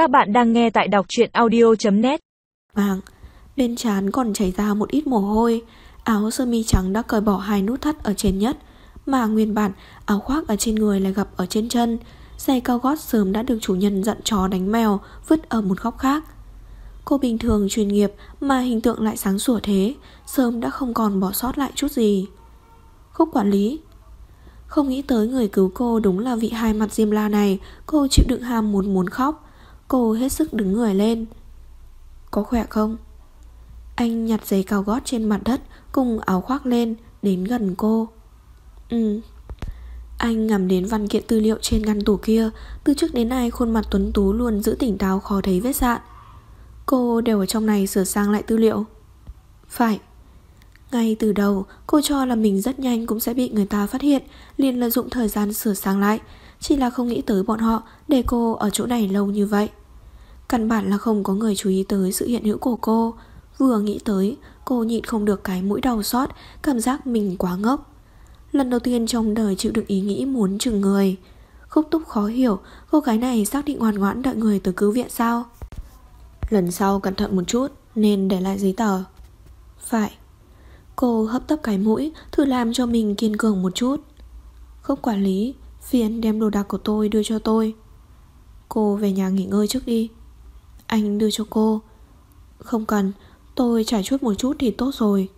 Các bạn đang nghe tại đọc truyện audio.net Vàng, bên trán còn chảy ra một ít mồ hôi. Áo sơ mi trắng đã cởi bỏ hai nút thắt ở trên nhất Mà nguyên bản áo khoác ở trên người lại gặp ở trên chân. Giày cao gót sớm đã được chủ nhân giận chó đánh mèo Vứt ở một góc khác. Cô bình thường chuyên nghiệp mà hình tượng lại sáng sủa thế Sớm đã không còn bỏ sót lại chút gì. Khúc quản lý Không nghĩ tới người cứu cô đúng là vị hai mặt diêm la này Cô chịu đựng ham muốn muốn khóc. Cô hết sức đứng người lên. Có khỏe không? Anh nhặt giày cao gót trên mặt đất, Cùng áo khoác lên, Đến gần cô. Ừ. Anh ngắm đến văn kiện tư liệu trên ngăn tủ kia, Từ trước đến nay khuôn mặt tuấn tú luôn giữ tỉnh táo khó thấy vết sạn. Cô đều ở trong này sửa sang lại tư liệu. Phải. Ngay từ đầu, cô cho là mình rất nhanh cũng sẽ bị người ta phát hiện, liền lợi dụng thời gian sửa sang lại. Chỉ là không nghĩ tới bọn họ Để cô ở chỗ này lâu như vậy. Căn bản là không có người chú ý tới sự hiện hữu của cô. Vừa nghĩ tới, Cô nhịn không được cái mũi đau xót, Cảm giác mình quá ngốc. Lần đầu tiên trong đời chịu được ý nghĩ muốn chừng người. Khúc túc khó hiểu, Cô gái này xác định ngoan ngoãn đợi người từ cứu viện sao? Lần sau cẩn thận một chút, Nên để lại giấy tờ. Phải. Cô hấp tấp cái mũi, Thử làm cho mình kiên cường một chút. Khúc quản lý Phiền đem đồ đạc của tôi đưa cho tôi. Cô về nhà nghỉ ngơi trước đi. Anh đưa cho cô. Không cần, Tôi trải chuốt một chút thì tốt rồi.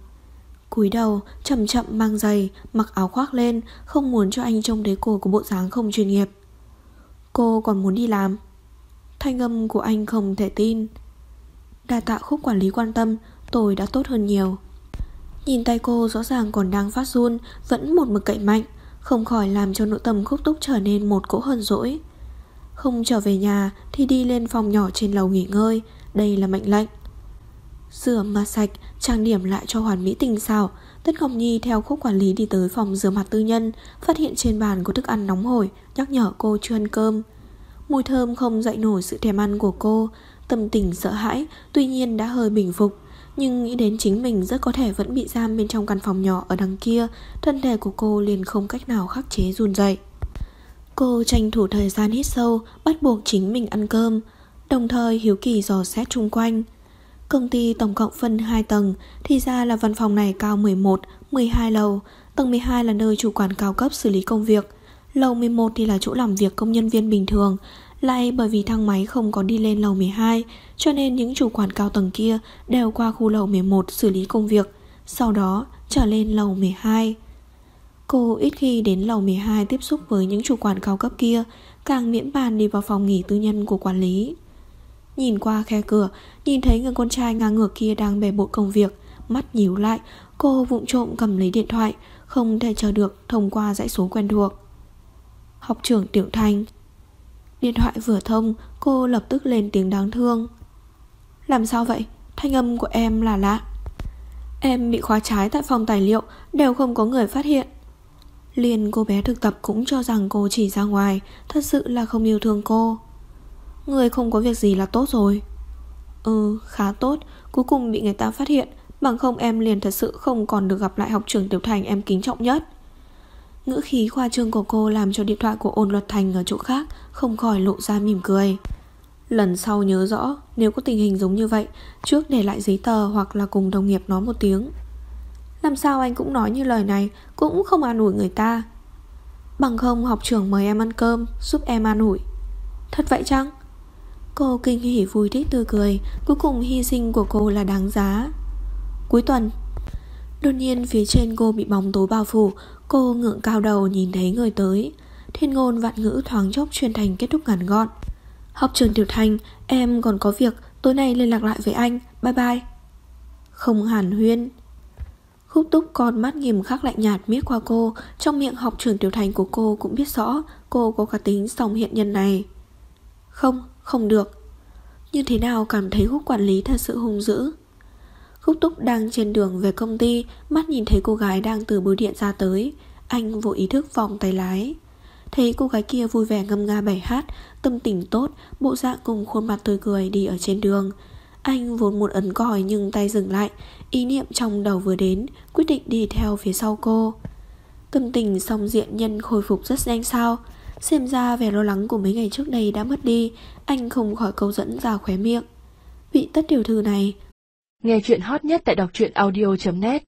Cúi đầu, chậm chậm mang giày, Mặc áo khoác lên, Không muốn cho anh trông thấy cô của bộ dáng không chuyên nghiệp. Cô còn muốn đi làm. Thanh âm của anh không thể tin. Đa tạ khúc quản lý quan tâm, Tôi đã tốt hơn nhiều. Nhìn tay cô rõ ràng còn đang phát run, Vẫn một mực cậy mạnh, Không khỏi làm cho nội tâm khúc túc trở nên một cỗ hờn dỗi. Không trở về nhà Thì đi lên phòng nhỏ trên lầu nghỉ ngơi. Đây là mệnh lệnh. Rửa mặt sạch, Trang điểm lại cho hoàn mỹ tình xảo. Tất Ngọc Nhi theo khúc quản lý đi tới phòng rửa mặt tư nhân, Phát hiện trên bàn có thức ăn nóng hổi, Nhắc nhở cô chưa ăn cơm. Mùi thơm không dậy nổi sự thèm ăn của cô. Tâm tình sợ hãi, Tuy nhiên đã hơi bình phục. Nhưng nghĩ đến chính mình rất có thể vẫn bị giam Bên trong căn phòng nhỏ ở đằng kia, Thân thể của cô liền không cách nào khắc chế run dậy Cô tranh thủ thời gian hít sâu Bắt buộc chính mình ăn cơm Đồng thời hiếu kỳ dò xét chung quanh. Công ty tổng cộng phân 2 tầng Thì ra là văn phòng này cao 11, 12 lầu. Tầng 12 là nơi chủ quản cao cấp xử lý công việc. Lầu 11 thì là chỗ làm việc công nhân viên bình thường. Lại bởi vì thang máy không có đi lên lầu 12 Cho nên những chủ quản cao tầng kia Đều qua khu lầu 11 xử lý công việc. Sau đó trở lên lầu 12 Cô ít khi đến lầu 12 tiếp xúc với những chủ quản cao cấp kia, Càng miễn bàn đi vào phòng nghỉ tư nhân của quản lý. Nhìn qua khe cửa, Nhìn thấy người con trai ngang ngược kia đang bề bộ công việc, Mắt nhíu lại, Cô vụng trộm cầm lấy điện thoại, Không thể chờ được thông qua dãy số quen thuộc. Học trưởng Tiểu Thanh Điện thoại vừa thông, Cô lập tức lên tiếng đáng thương. Làm sao vậy? Thanh âm của em là lạ. Em bị khóa trái tại phòng tài liệu, Đều không có người phát hiện. Liền cô bé thực tập cũng cho rằng cô chỉ ra ngoài, Thật sự là không yêu thương cô. Người không có việc gì là tốt rồi. Ừ khá tốt. Cuối cùng bị người ta phát hiện, Bằng không em liền thật sự không còn được gặp lại học trưởng Tiểu Thành em kính trọng nhất. Ngữ khí khoa trương của cô làm cho điện thoại của ôn luật thành ở chỗ khác Không khỏi lộ ra mỉm cười. Lần sau nhớ rõ, Nếu có tình hình giống như vậy, Trước để lại giấy tờ hoặc là cùng đồng nghiệp nói một tiếng. Làm sao anh cũng nói như lời này, Cũng không an ủi người ta. Bằng không, học trưởng mời em ăn cơm, Giúp em an ủi. Thật vậy chăng? Cô kinh hỉ vui thích tươi cười, Cuối cùng hy sinh của cô là đáng giá. Cuối tuần, Đột nhiên phía trên cô bị bóng tối bao phủ, Cô ngượng cao đầu nhìn thấy người tới. Thiên ngôn vạn ngữ thoáng chốc truyền thành kết thúc ngắn gọn. Học trường Tiểu Thành, Em còn có việc, Tối nay liên lạc lại với anh, Bye bye. Không hàn huyên. Khúc túc con mắt nghiêm khắc lạnh nhạt miết qua cô Trong miệng học trưởng Tiểu Thành của cô cũng biết rõ Cô có cả tính song hiện nhân này. Không, không được. Như thế nào cảm thấy khúc quản lý thật sự hung dữ? Khúc túc đang trên đường về công ty Mắt nhìn thấy cô gái đang từ bưu điện ra tới. Anh vô ý thức vòng tay lái. Thấy cô gái kia vui vẻ ngâm nga bài hát Tâm tình tốt Bộ dạng cùng khuôn mặt tươi cười đi ở trên đường. Anh vốn muốn ấn còi nhưng tay dừng lại, Ý niệm trong đầu vừa đến, Quyết định đi theo phía sau cô. Tâm tình song diện nhân khôi phục rất nhanh sao? Xem ra vẻ lo lắng của mấy ngày trước đây đã mất đi, Anh không khỏi câu dẫn ra khóe miệng. Vị tất tiểu thư này. Nghe chuyện hot nhất tại đọc truyện audio.net